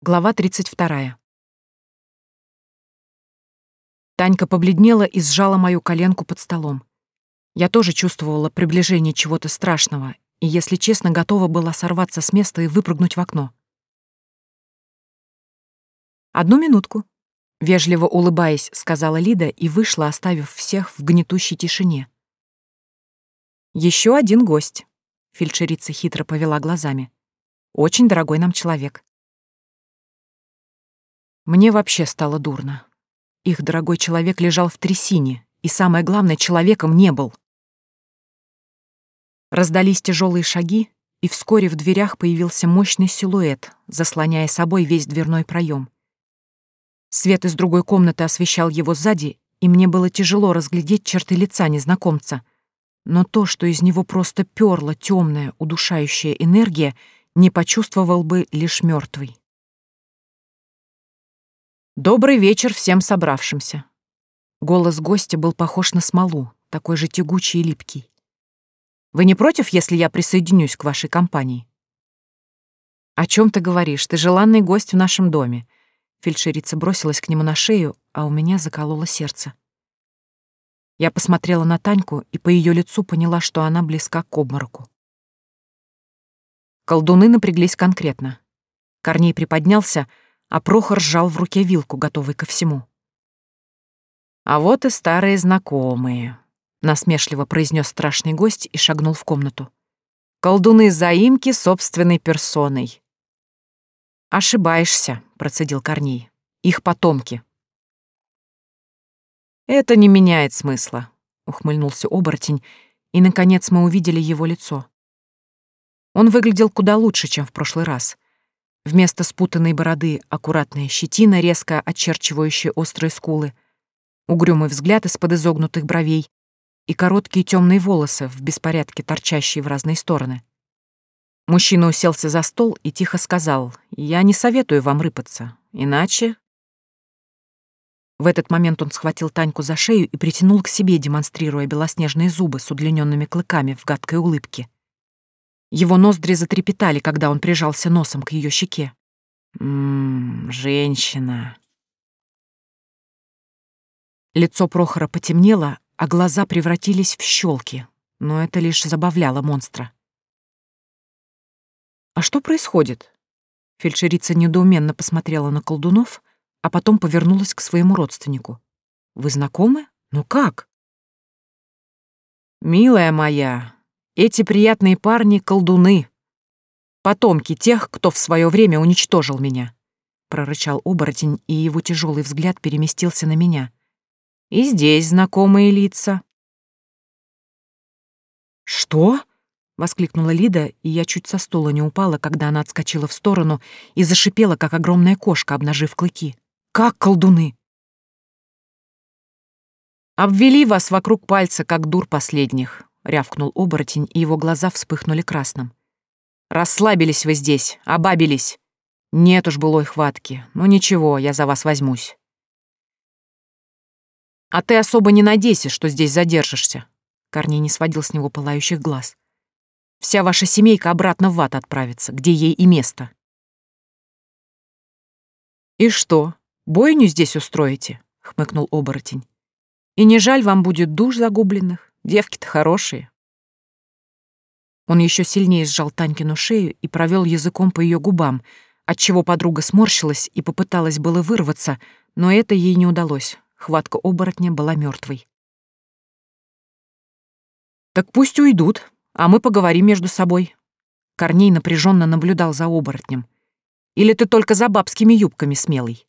Глава 32. Танька побледнела и сжала мою коленку под столом. Я тоже чувствовала приближение чего-то страшного и, если честно, готова была сорваться с места и выпрыгнуть в окно. «Одну минутку», — вежливо улыбаясь, сказала Лида и вышла, оставив всех в гнетущей тишине. Еще один гость», — фельдшерица хитро повела глазами. «Очень дорогой нам человек». Мне вообще стало дурно. Их дорогой человек лежал в трясине, и самое главное, человеком не был. Раздались тяжелые шаги, и вскоре в дверях появился мощный силуэт, заслоняя собой весь дверной проем. Свет из другой комнаты освещал его сзади, и мне было тяжело разглядеть черты лица незнакомца. Но то, что из него просто перла темная, удушающая энергия, не почувствовал бы лишь мертвый. «Добрый вечер всем собравшимся». Голос гостя был похож на смолу, такой же тягучий и липкий. «Вы не против, если я присоединюсь к вашей компании?» «О чем ты говоришь? Ты желанный гость в нашем доме». Фельдшерица бросилась к нему на шею, а у меня закололо сердце. Я посмотрела на Таньку и по ее лицу поняла, что она близка к обмороку. Колдуны напряглись конкретно. Корней приподнялся, а Прохор сжал в руке вилку, готовый ко всему. «А вот и старые знакомые», — насмешливо произнес страшный гость и шагнул в комнату. «Колдуны-заимки собственной персоной». «Ошибаешься», — процедил Корней. «Их потомки». «Это не меняет смысла», — ухмыльнулся оборотень, и, наконец, мы увидели его лицо. Он выглядел куда лучше, чем в прошлый раз — Вместо спутанной бороды аккуратная щетина, резко очерчивающая острые скулы, угрюмый взгляд из-под изогнутых бровей и короткие темные волосы в беспорядке, торчащие в разные стороны. Мужчина уселся за стол и тихо сказал, «Я не советую вам рыпаться, иначе...» В этот момент он схватил Таньку за шею и притянул к себе, демонстрируя белоснежные зубы с удлиненными клыками в гадкой улыбке. Его ноздри затрепетали, когда он прижался носом к ее щеке. «Ммм, женщина». Лицо Прохора потемнело, а глаза превратились в щелки, но это лишь забавляло монстра. «А что происходит?» Фельдшерица недоуменно посмотрела на колдунов, а потом повернулась к своему родственнику. «Вы знакомы? Ну как?» «Милая моя, эти приятные парни — колдуны. Потомки тех, кто в свое время уничтожил меня. Прорычал оборотень, и его тяжелый взгляд переместился на меня. И здесь знакомые лица. «Что?» — воскликнула Лида, и я чуть со стула не упала, когда она отскочила в сторону и зашипела, как огромная кошка, обнажив клыки. «Как колдуны?» «Обвели вас вокруг пальца, как дур последних рявкнул оборотень, и его глаза вспыхнули красным. «Расслабились вы здесь, обабились. Нет уж былой хватки. Ну ничего, я за вас возьмусь». «А ты особо не надейся, что здесь задержишься», — Корней не сводил с него пылающих глаз. «Вся ваша семейка обратно в ад отправится, где ей и место». «И что, бойню здесь устроите?» — хмыкнул оборотень. «И не жаль вам будет душ загубленных?» Девки-то хорошие. Он еще сильнее сжал Танькину шею и провел языком по ее губам, отчего подруга сморщилась и попыталась было вырваться, но это ей не удалось. Хватка оборотня была мертвой. «Так пусть уйдут, а мы поговорим между собой». Корней напряженно наблюдал за оборотнем. «Или ты только за бабскими юбками смелый?»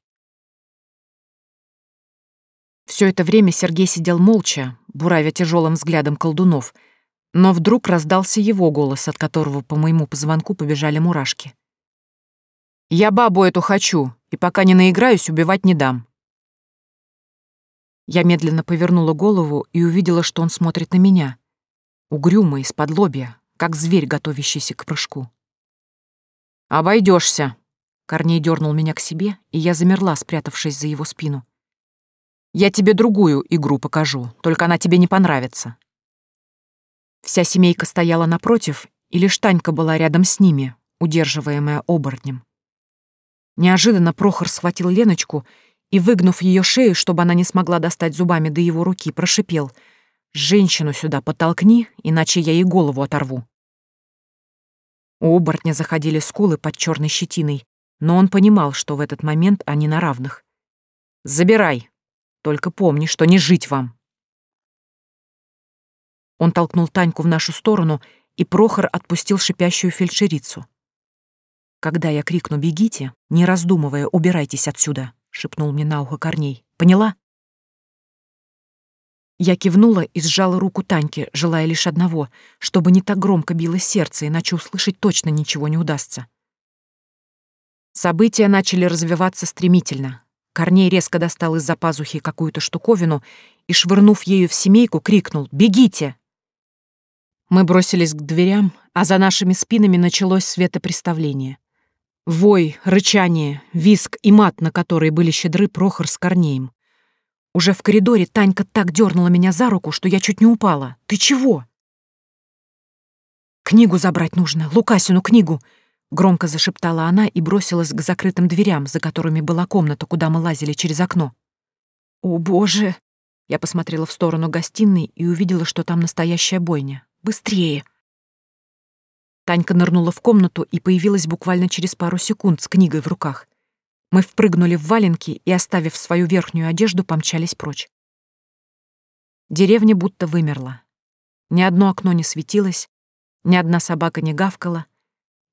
Все это время Сергей сидел молча, буравя тяжелым взглядом колдунов, но вдруг раздался его голос, от которого по моему позвонку побежали мурашки. «Я бабу эту хочу, и пока не наиграюсь, убивать не дам». Я медленно повернула голову и увидела, что он смотрит на меня. Угрюмо, из-под лобья, как зверь, готовящийся к прыжку. Обойдешься. Корней дернул меня к себе, и я замерла, спрятавшись за его спину. Я тебе другую игру покажу, только она тебе не понравится». Вся семейка стояла напротив, и лишь Танька была рядом с ними, удерживаемая оборотнем. Неожиданно Прохор схватил Леночку и, выгнув ее шею, чтобы она не смогла достать зубами до его руки, прошипел «Женщину сюда потолкни, иначе я ей голову оторву». У оборотня заходили скулы под черной щетиной, но он понимал, что в этот момент они на равных. «Забирай. Только помни, что не жить вам». Он толкнул Таньку в нашу сторону, и Прохор отпустил шипящую фельдшерицу. «Когда я крикну «бегите», не раздумывая, убирайтесь отсюда», — шепнул мне на ухо Корней. «Поняла?» Я кивнула и сжала руку Таньки, желая лишь одного, чтобы не так громко било сердце, иначе услышать точно ничего не удастся. События начали развиваться стремительно. Корней резко достал из-за пазухи какую-то штуковину и, швырнув ею в семейку, крикнул «Бегите!». Мы бросились к дверям, а за нашими спинами началось светопреставление. Вой, рычание, виск и мат, на которые были щедры Прохор с Корнеем. Уже в коридоре Танька так дернула меня за руку, что я чуть не упала. «Ты чего?» «Книгу забрать нужно, Лукасину книгу!» Громко зашептала она и бросилась к закрытым дверям, за которыми была комната, куда мы лазили через окно. «О, боже!» Я посмотрела в сторону гостиной и увидела, что там настоящая бойня. «Быстрее!» Танька нырнула в комнату и появилась буквально через пару секунд с книгой в руках. Мы впрыгнули в валенки и, оставив свою верхнюю одежду, помчались прочь. Деревня будто вымерла. Ни одно окно не светилось, ни одна собака не гавкала,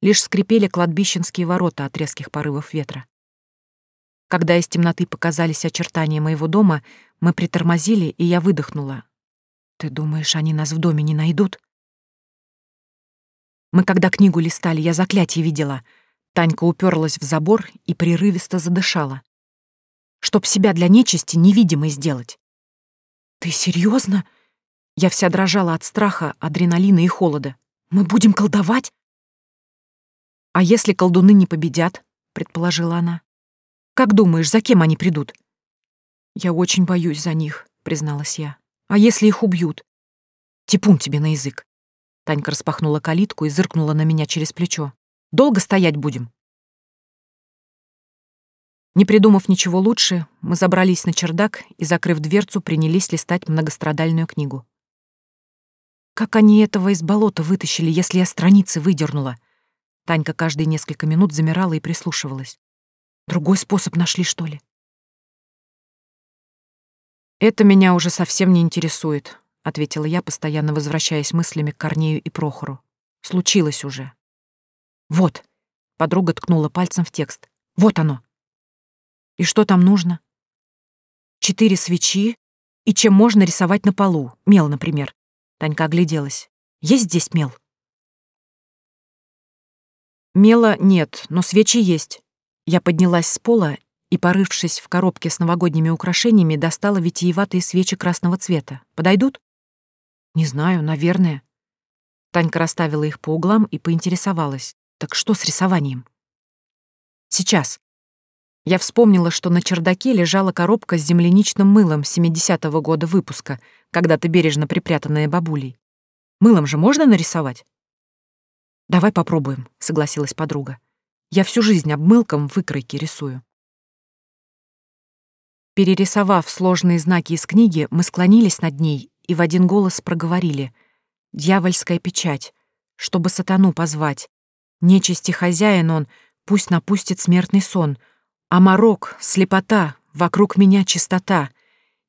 лишь скрипели кладбищенские ворота от резких порывов ветра. Когда из темноты показались очертания моего дома, мы притормозили, и я выдохнула. «Ты думаешь, они нас в доме не найдут?» Мы когда книгу листали, я заклятие видела. Танька уперлась в забор и прерывисто задышала. Чтоб себя для нечисти невидимой сделать. Ты серьезно? Я вся дрожала от страха, адреналина и холода. Мы будем колдовать? А если колдуны не победят? предположила она. Как думаешь, за кем они придут? Я очень боюсь за них, призналась я. А если их убьют? Типун тебе на язык. Танька распахнула калитку и зыркнула на меня через плечо. «Долго стоять будем?» Не придумав ничего лучше, мы забрались на чердак и, закрыв дверцу, принялись листать многострадальную книгу. Как они этого из болота вытащили, если я страницы выдернула? Танька каждые несколько минут замирала и прислушивалась. Другой способ нашли, что ли? Это меня уже совсем не интересует, ответила я, постоянно возвращаясь мыслями к Корнею и Прохору. Случилось уже. Вот. Подруга ткнула пальцем в текст. Вот оно. И что там нужно? Четыре свечи и чем можно рисовать на полу. Мел, например. Танька огляделась. Есть здесь мел? Мела нет, но свечи есть. Я поднялась с пола и, порывшись в коробке с новогодними украшениями, достала витиеватые свечи красного цвета. Подойдут? «Не знаю, наверное». Танька расставила их по углам и поинтересовалась. «Так что с рисованием?» «Сейчас». Я вспомнила, что на чердаке лежала коробка с земляничным мылом 70-го года выпуска, когда-то бережно припрятанная бабулей. Мылом же можно нарисовать? «Давай попробуем», — согласилась подруга. «Я всю жизнь обмылком выкройки рисую». Перерисовав сложные знаки из книги, мы склонились над ней и в один голос проговорили «Дьявольская печать, чтобы сатану позвать. Нечисти хозяин он, пусть напустит смертный сон. А морок, слепота, вокруг меня чистота.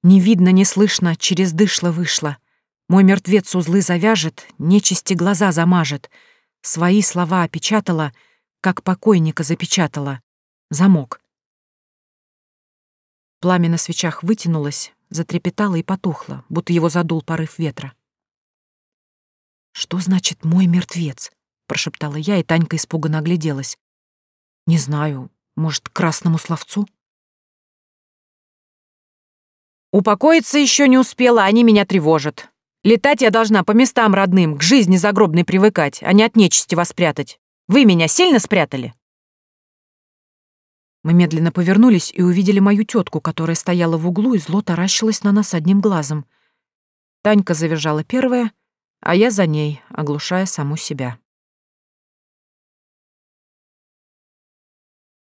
Не видно, не слышно, через дышло вышло. Мой мертвец узлы завяжет, нечисти глаза замажет. Свои слова опечатала, как покойника запечатала. Замок. Пламя на свечах вытянулось, затрепетало и потухло, будто его задул порыв ветра. «Что значит «мой мертвец»?» — прошептала я, и Танька испуганно огляделась. «Не знаю, может, красному словцу?» «Упокоиться еще не успела, они меня тревожат. Летать я должна по местам родным, к жизни загробной привыкать, а не от нечисти вас спрятать. Вы меня сильно спрятали?» Мы медленно повернулись и увидели мою тетку, которая стояла в углу и зло таращилась на нас одним глазом. Танька завизжала первая, а я за ней, оглушая саму себя.